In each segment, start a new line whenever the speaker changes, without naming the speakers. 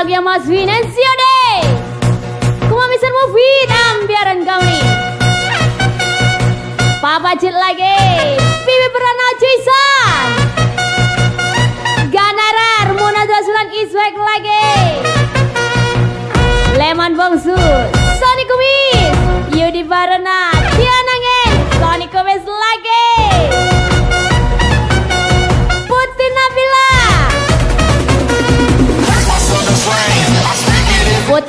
Lagi yang Mas Vinencio deh Kuma Mr. Movie kau nih Papa Cid lagi Bibi Berana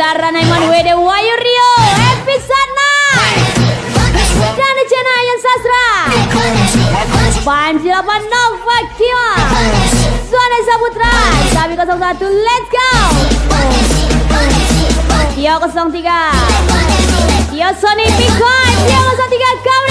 Putaran Aiman Wede Wayu Rio Episana Dan Cenayan Sastra. Panjilapan Nova Kia. Suara Saputra. Sabi 01 Let's go. Tio 03 Tio Sony Pikon Tio 03 Kauri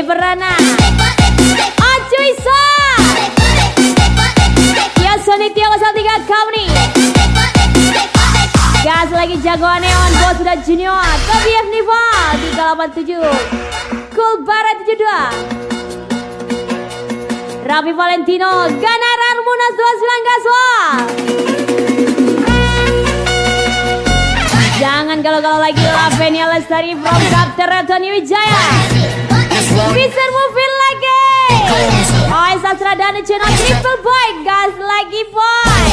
Perana Acuy Sa Dia Sony Tiawa Saltiga Kamni Gas lagi jagoan Neon Bos sudah junior. KBF Niva 387 Cool Barat 72 Rafi Valentino Ganaran Munas 29 Gaswal Jangan galau-galau lagi Lavenia Lestari from Kapten Retoni Wijaya Fixer mobil lagi. Oh, sastra dan channel Triple Boy, guys lagi boy.